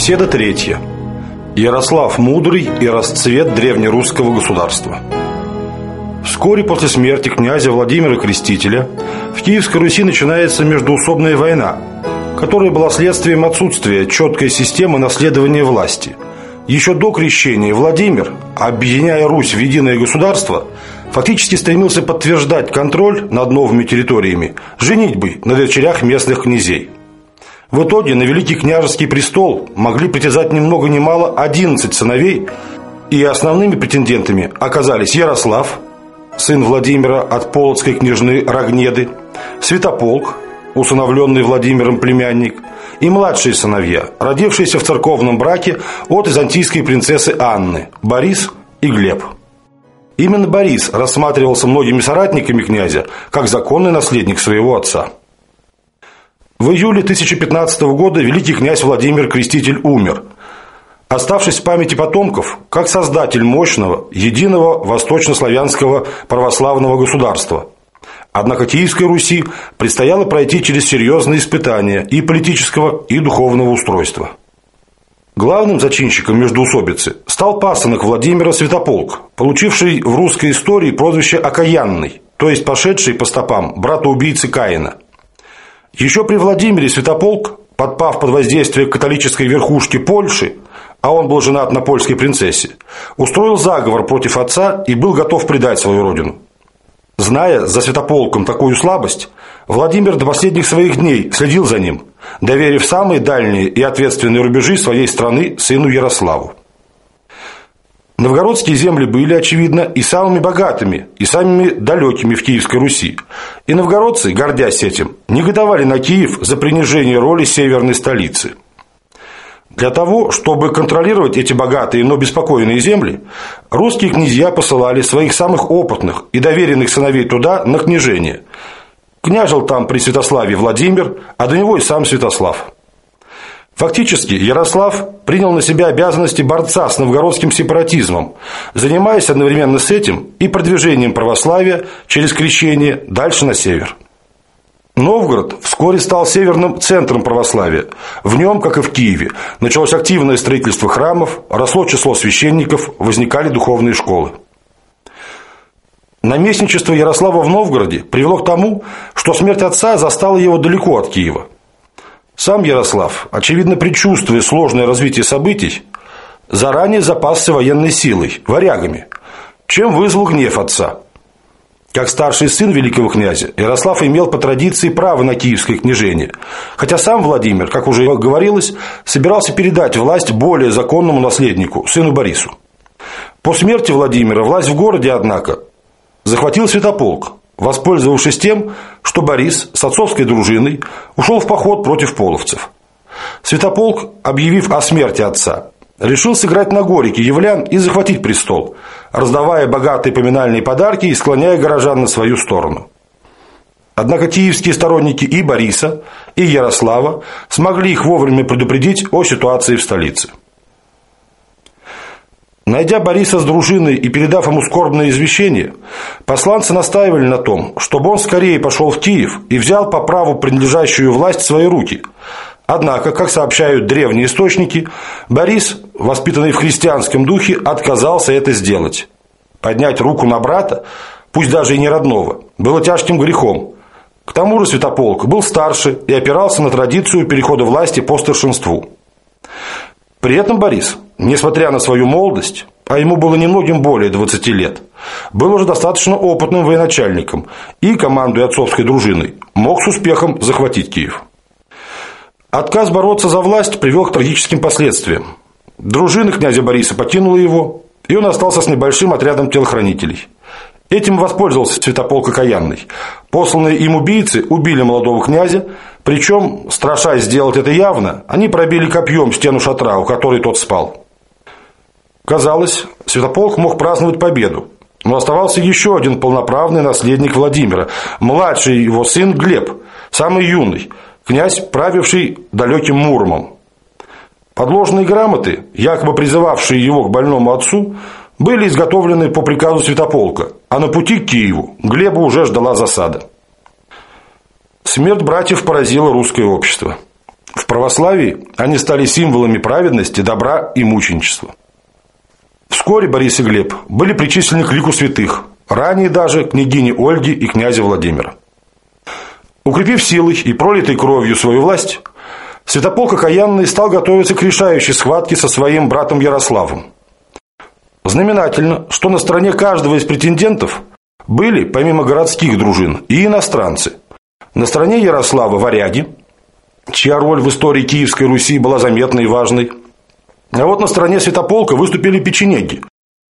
Беседа третья. Ярослав Мудрый и расцвет древнерусского государства. Вскоре после смерти князя Владимира Крестителя в Киевской Руси начинается междуусобная война, которая была следствием отсутствия четкой системы наследования власти. Еще до крещения Владимир, объединяя Русь в единое государство, фактически стремился подтверждать контроль над новыми территориями женитьбой на дочерях местных князей – в итоге на Великий княжеский престол могли притязать ни много ни мало 11 сыновей, и основными претендентами оказались Ярослав, сын Владимира от Полоцкой княжны Рогнеды, Святополк, усыновленный Владимиром племянник, и младшие сыновья, родившиеся в церковном браке от византийской принцессы Анны, Борис и Глеб. Именно Борис рассматривался многими соратниками князя как законный наследник своего отца. В июле 1015 года великий князь Владимир Креститель умер, оставшись в памяти потомков как создатель мощного, единого восточнославянского православного государства. Однако Киевской Руси предстояло пройти через серьезные испытания и политического, и духовного устройства. Главным зачинщиком междоусобицы стал пасынок Владимира Святополк, получивший в русской истории прозвище «Окаянный», то есть пошедший по стопам брата-убийцы Каина – еще при Владимире Святополк, подпав под воздействие католической верхушки Польши, а он был женат на польской принцессе, устроил заговор против отца и был готов предать свою родину. Зная за Святополком такую слабость, Владимир до последних своих дней следил за ним, доверив самые дальние и ответственные рубежи своей страны сыну Ярославу. Новгородские земли были, очевидно, и самыми богатыми, и самыми далекими в Киевской Руси. И новгородцы, гордясь этим, негодовали на Киев за принижение роли северной столицы. Для того, чтобы контролировать эти богатые, но беспокойные земли, русские князья посылали своих самых опытных и доверенных сыновей туда на княжение. Княжил там при Святославе Владимир, а до него и сам Святослав. Фактически Ярослав принял на себя обязанности борца с новгородским сепаратизмом, занимаясь одновременно с этим и продвижением православия через крещение дальше на север. Новгород вскоре стал северным центром православия. В нем, как и в Киеве, началось активное строительство храмов, росло число священников, возникали духовные школы. Наместничество Ярослава в Новгороде привело к тому, что смерть отца застала его далеко от Киева – сам Ярослав, очевидно предчувствуя сложное развитие событий, заранее запасся военной силой, варягами, чем вызвал гнев отца. Как старший сын великого князя, Ярослав имел по традиции право на киевское княжение, хотя сам Владимир, как уже говорилось, собирался передать власть более законному наследнику, сыну Борису. По смерти Владимира власть в городе, однако, захватил Святополк, воспользовавшись тем, что Борис с отцовской дружиной ушел в поход против половцев. Святополк, объявив о смерти отца, решил сыграть на горе киевлян и захватить престол, раздавая богатые поминальные подарки и склоняя горожан на свою сторону. Однако киевские сторонники и Бориса, и Ярослава смогли их вовремя предупредить о ситуации в столице. Найдя Бориса с дружиной и передав ему скорбное извещение, посланцы настаивали на том, чтобы он скорее пошел в Киев и взял по праву принадлежащую власть в свои руки. Однако, как сообщают древние источники, Борис, воспитанный в христианском духе, отказался это сделать. Поднять руку на брата, пусть даже и не родного, было тяжким грехом. К тому же Святополк был старше и опирался на традицию перехода власти по старшинству. При этом Борис, несмотря на свою молодость, а ему было немногим более 20 лет, был уже достаточно опытным военачальником и, командуя отцовской дружиной, мог с успехом захватить Киев. Отказ бороться за власть привел к трагическим последствиям. Дружина князя Бориса покинула его, и он остался с небольшим отрядом телохранителей – Этим воспользовался Святополк Окаянный. Посланные им убийцы убили молодого князя, причем, страшась сделать это явно, они пробили копьем стену шатра, у которой тот спал. Казалось, Святополк мог праздновать победу, но оставался еще один полноправный наследник Владимира, младший его сын Глеб, самый юный, князь, правивший далеким Муромом. Подложные грамоты, якобы призывавшие его к больному отцу, были изготовлены по приказу Святополка, а на пути к Киеву Глеба уже ждала засада. Смерть братьев поразила русское общество. В православии они стали символами праведности, добра и мученичества. Вскоре Борис и Глеб были причислены к лику святых, ранее даже княгине Ольги и князя Владимира. Укрепив силой и пролитой кровью свою власть, Святополк Окаянный стал готовиться к решающей схватке со своим братом Ярославом. Знаменательно, что на стороне каждого из претендентов были, помимо городских дружин, и иностранцы. На стороне Ярослава – варяги, чья роль в истории Киевской Руси была заметной и важной. А вот на стороне Святополка выступили печенеги,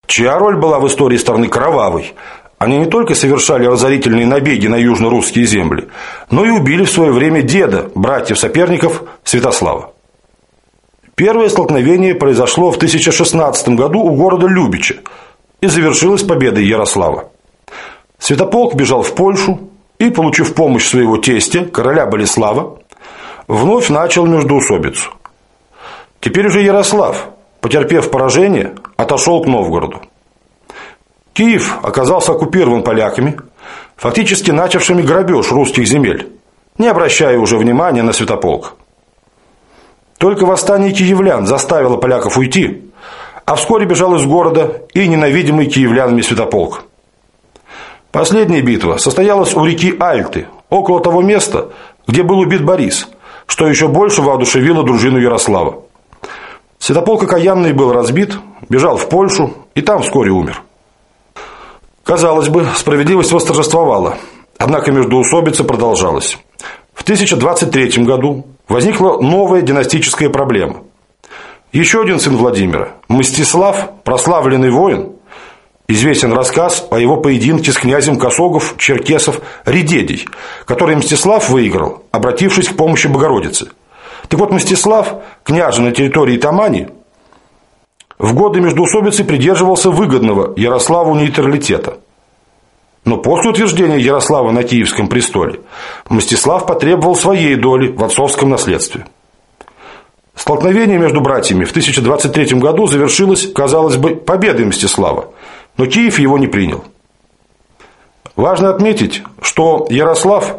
чья роль была в истории страны кровавой. Они не только совершали разорительные набеги на южно-русские земли, но и убили в свое время деда, братьев-соперников Святослава. Первое столкновение произошло в 1016 году у города Любича и завершилось победой Ярослава. Святополк бежал в Польшу и, получив помощь своего тестя, короля Болеслава, вновь начал междоусобицу. Теперь уже Ярослав, потерпев поражение, отошел к Новгороду. Киев оказался оккупирован поляками, фактически начавшими грабеж русских земель, не обращая уже внимания на Святополк. Только восстание киевлян заставило поляков уйти, а вскоре бежал из города и ненавидимый киевлянами Святополк. Последняя битва состоялась у реки Альты, около того места, где был убит Борис, что еще больше воодушевило дружину Ярослава. Святополк Окаянный был разбит, бежал в Польшу и там вскоре умер. Казалось бы, справедливость восторжествовала, однако междоусобица продолжалась. В 1023 году возникла новая династическая проблема. Еще один сын Владимира, Мстислав, прославленный воин, известен рассказ о его поединке с князем Косогов, Черкесов, Редедий, который Мстислав выиграл, обратившись к помощи Богородицы. Так вот, Мстислав, княже на территории Тамани, в годы междоусобицы придерживался выгодного Ярославу нейтралитета. Но после утверждения Ярослава на Киевском престоле Мстислав потребовал своей доли в отцовском наследстве. Столкновение между братьями в 1023 году завершилось, казалось бы, победой Мстислава, но Киев его не принял. Важно отметить, что Ярослав,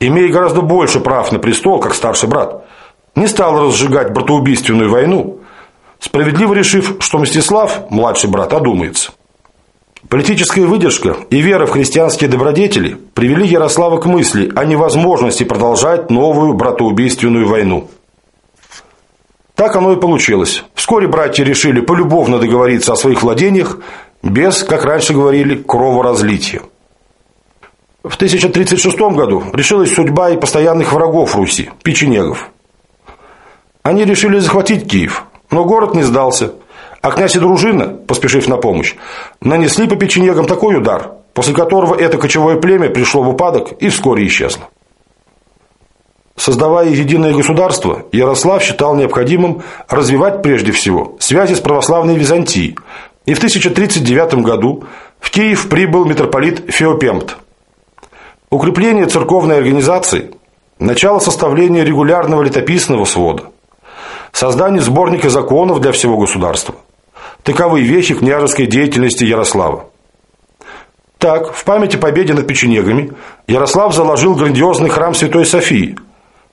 имея гораздо больше прав на престол, как старший брат, не стал разжигать братоубийственную войну, справедливо решив, что Мстислав, младший брат, одумается. Политическая выдержка и вера в христианские добродетели привели Ярослава к мысли о невозможности продолжать новую братоубийственную войну. Так оно и получилось. Вскоре братья решили полюбовно договориться о своих владениях без, как раньше говорили, кроворазлития. В 1036 году решилась судьба и постоянных врагов Руси – печенегов. Они решили захватить Киев, но город не сдался, а князь и дружина, поспешив на помощь, нанесли по печенегам такой удар, после которого это кочевое племя пришло в упадок и вскоре исчезло. Создавая единое государство, Ярослав считал необходимым развивать прежде всего связи с православной Византией, и в 1039 году в Киев прибыл митрополит Феопемт. Укрепление церковной организации, начало составления регулярного летописного свода, создание сборника законов для всего государства. Таковы вехи княжеской деятельности Ярослава. Так, в памяти победе над печенегами Ярослав заложил грандиозный храм Святой Софии,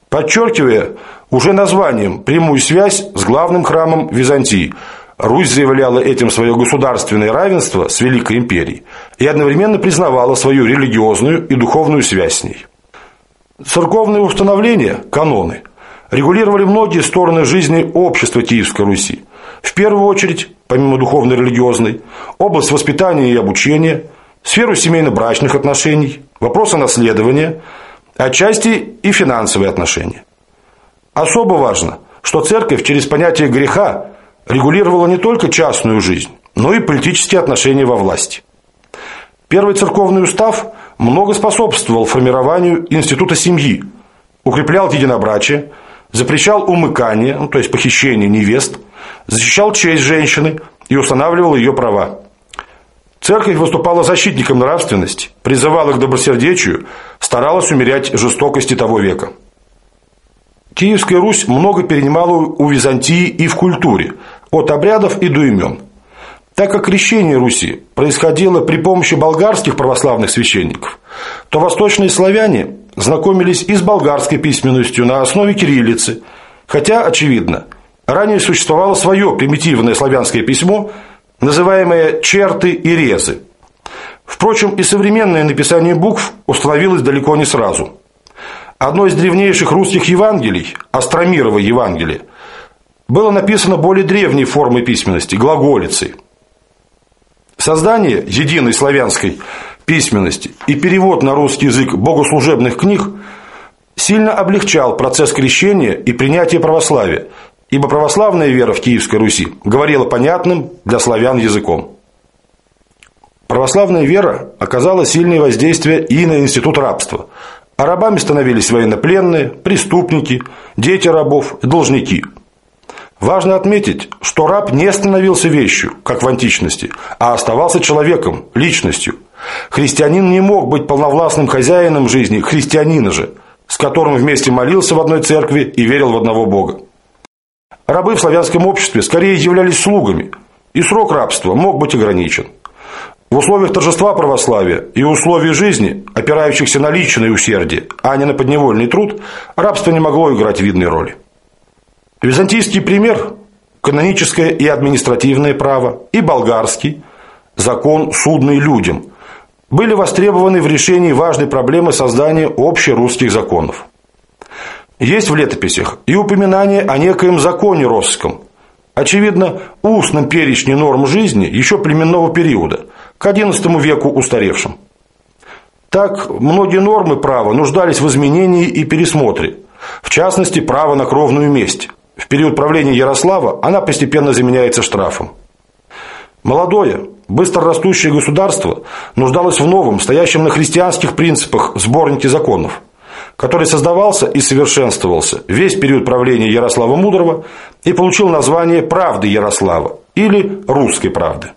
подчеркивая уже названием прямую связь с главным храмом Византии – Русь заявляла этим свое государственное равенство с Великой империей и одновременно признавала свою религиозную и духовную связь с ней. Церковные установления, каноны, регулировали многие стороны жизни общества Киевской Руси. В первую очередь, помимо духовно-религиозной, область воспитания и обучения, сферу семейно-брачных отношений, вопросы наследования, отчасти и финансовые отношения. Особо важно, что церковь через понятие греха регулировала не только частную жизнь, но и политические отношения во власти. Первый церковный устав много способствовал формированию института семьи, укреплял единобрачие, запрещал умыкание, ну, то есть похищение невест, защищал честь женщины и устанавливал ее права. Церковь выступала защитником нравственности, призывала к добросердечию, старалась умерять жестокости того века. Киевская Русь много перенимала у Византии и в культуре, от обрядов и до имен. Так как крещение Руси происходило при помощи болгарских православных священников, то восточные славяне знакомились и с болгарской письменностью на основе кириллицы, Хотя, очевидно, ранее существовало свое примитивное славянское письмо, называемое «черты» и «резы». Впрочем, и современное написание букв установилось далеко не сразу. Одно из древнейших русских Евангелий, Остромирово Евангелие, было написано более древней формой письменности – глаголицей. Создание единой славянской письменности и перевод на русский язык богослужебных книг сильно облегчал процесс крещения и принятия православия, ибо православная вера в Киевской Руси говорила понятным для славян языком. Православная вера оказала сильное воздействие и на институт рабства, а рабами становились военнопленные, преступники, дети рабов и должники – Важно отметить, что раб не становился вещью, как в античности, а оставался человеком, личностью. Христианин не мог быть полновластным хозяином жизни христианина же, с которым вместе молился в одной церкви и верил в одного Бога. Рабы в славянском обществе скорее являлись слугами, и срок рабства мог быть ограничен. В условиях торжества православия и условий жизни, опирающихся на личное усердие, а не на подневольный труд, рабство не могло играть видной роли. Византийский пример – каноническое и административное право, и болгарский – закон судный людям – были востребованы в решении важной проблемы создания общерусских законов. Есть в летописях и упоминание о некоем законе росском, очевидно, устном перечне норм жизни еще племенного периода, к XI веку устаревшим. Так, многие нормы права нуждались в изменении и пересмотре, в частности, право на кровную месть – в период правления Ярослава она постепенно заменяется штрафом. Молодое, быстро растущее государство нуждалось в новом, стоящем на христианских принципах сборнике законов, который создавался и совершенствовался весь период правления Ярослава Мудрого и получил название «Правды Ярослава» или «Русской правды».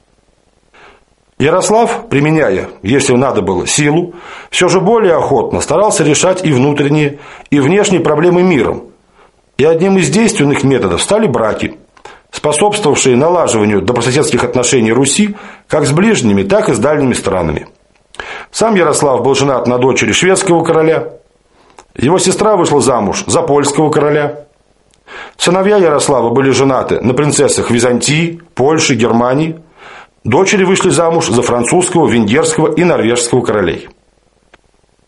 Ярослав, применяя, если надо было, силу, все же более охотно старался решать и внутренние, и внешние проблемы миром – и одним из действенных методов стали браки, способствовавшие налаживанию добрососедских отношений Руси как с ближними, так и с дальними странами. Сам Ярослав был женат на дочери шведского короля. Его сестра вышла замуж за польского короля. Сыновья Ярослава были женаты на принцессах Византии, Польши, Германии. Дочери вышли замуж за французского, венгерского и норвежского королей.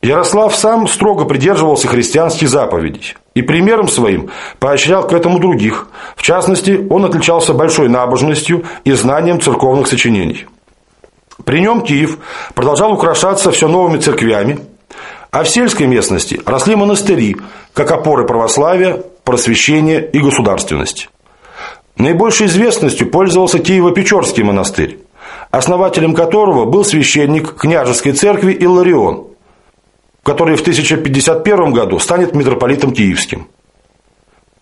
Ярослав сам строго придерживался христианских заповедей и примером своим поощрял к этому других. В частности, он отличался большой набожностью и знанием церковных сочинений. При нем Киев продолжал украшаться все новыми церквями, а в сельской местности росли монастыри, как опоры православия, просвещения и государственности. Наибольшей известностью пользовался Киево-Печорский монастырь, основателем которого был священник княжеской церкви Илларион – который в 1051 году станет митрополитом Киевским.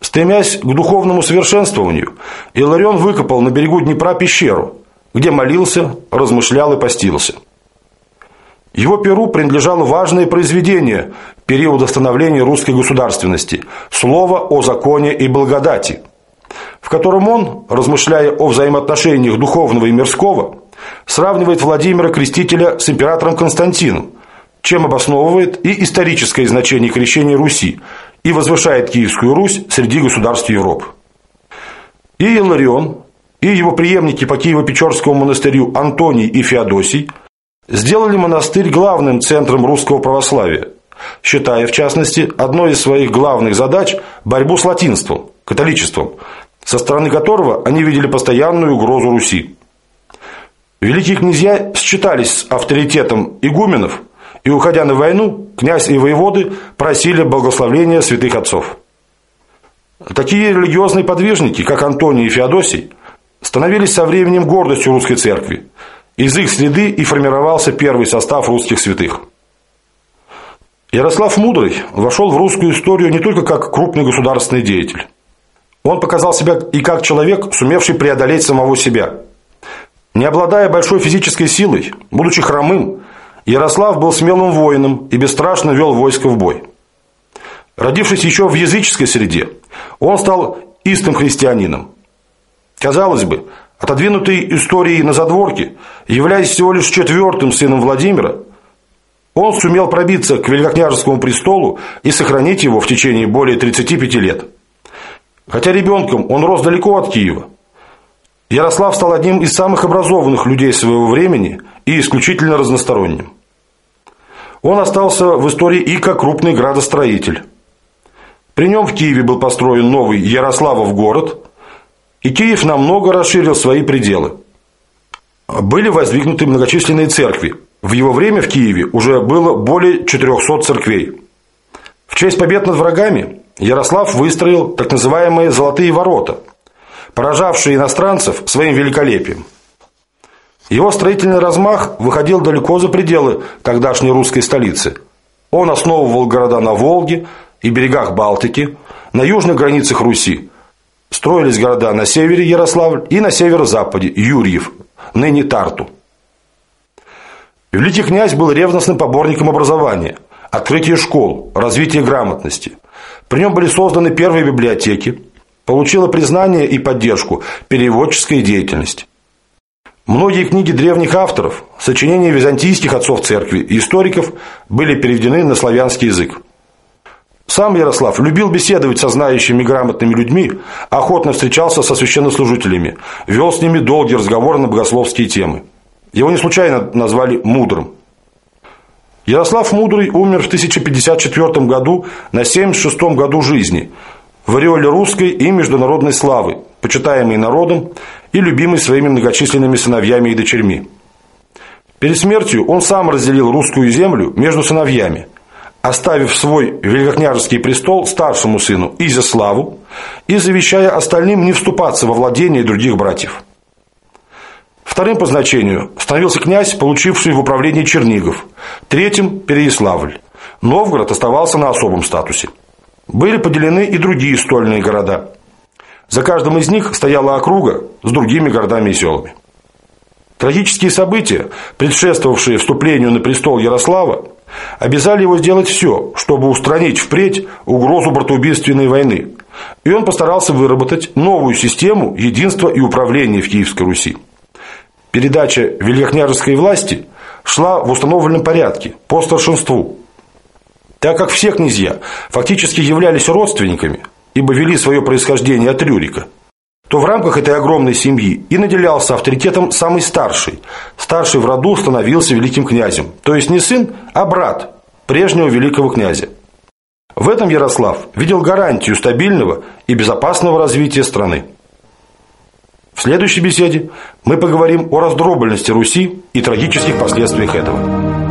Стремясь к духовному совершенствованию, Иларион выкопал на берегу Днепра пещеру, где молился, размышлял и постился. Его перу принадлежало важное произведение периода становления русской государственности «Слово о законе и благодати», в котором он, размышляя о взаимоотношениях духовного и мирского, сравнивает Владимира Крестителя с императором Константином, чем обосновывает и историческое значение крещения Руси и возвышает Киевскую Русь среди государств Европы. И Иларион, и его преемники по Киево-Печорскому монастырю Антоний и Феодосий сделали монастырь главным центром русского православия, считая, в частности, одной из своих главных задач борьбу с латинством, католичеством, со стороны которого они видели постоянную угрозу Руси. Великие князья считались с авторитетом игуменов – и, уходя на войну, князь и воеводы просили благословения святых отцов. Такие религиозные подвижники, как Антоний и Феодосий, становились со временем гордостью русской церкви. Из их среды и формировался первый состав русских святых. Ярослав Мудрый вошел в русскую историю не только как крупный государственный деятель. Он показал себя и как человек, сумевший преодолеть самого себя. Не обладая большой физической силой, будучи хромым, Ярослав был смелым воином и бесстрашно вел войско в бой. Родившись еще в языческой среде, он стал истым христианином. Казалось бы, отодвинутый историей на задворке, являясь всего лишь четвертым сыном Владимира, он сумел пробиться к великокняжескому престолу и сохранить его в течение более 35 лет. Хотя ребенком он рос далеко от Киева. Ярослав стал одним из самых образованных людей своего времени и исключительно разносторонним. Он остался в истории и как крупный градостроитель. При нем в Киеве был построен новый Ярославов город, и Киев намного расширил свои пределы. Были воздвигнуты многочисленные церкви. В его время в Киеве уже было более 400 церквей. В честь побед над врагами Ярослав выстроил так называемые «золотые ворота», поражавшие иностранцев своим великолепием. Его строительный размах выходил далеко за пределы тогдашней русской столицы. Он основывал города на Волге и берегах Балтики, на южных границах Руси. Строились города на севере Ярославль и на северо-западе Юрьев, ныне Тарту. Великий князь был ревностным поборником образования, открытия школ, развития грамотности. При нем были созданы первые библиотеки, получила признание и поддержку переводческая деятельность. Многие книги древних авторов, сочинения византийских отцов церкви и историков были переведены на славянский язык. Сам Ярослав любил беседовать со знающими грамотными людьми, охотно встречался со священнослужителями, вел с ними долгие разговоры на богословские темы. Его не случайно назвали «мудрым». Ярослав Мудрый умер в 1054 году на 76 году жизни в ореоле русской и международной славы, почитаемый народом и любимый своими многочисленными сыновьями и дочерьми. Перед смертью он сам разделил русскую землю между сыновьями, оставив свой великокняжеский престол старшему сыну Изяславу и завещая остальным не вступаться во владение других братьев. Вторым по значению становился князь, получивший в управлении Чернигов, третьим – Переяславль. Новгород оставался на особом статусе. Были поделены и другие стольные города. За каждым из них стояла округа с другими городами и селами. Трагические события, предшествовавшие вступлению на престол Ярослава, обязали его сделать все, чтобы устранить впредь угрозу братоубийственной войны. И он постарался выработать новую систему единства и управления в Киевской Руси. Передача великокняжеской власти шла в установленном порядке, по старшинству. Так как все князья фактически являлись родственниками, ибо вели свое происхождение от Рюрика, то в рамках этой огромной семьи и наделялся авторитетом самый старший. Старший в роду становился великим князем, то есть не сын, а брат прежнего великого князя. В этом Ярослав видел гарантию стабильного и безопасного развития страны. В следующей беседе мы поговорим о раздробленности Руси и трагических последствиях этого.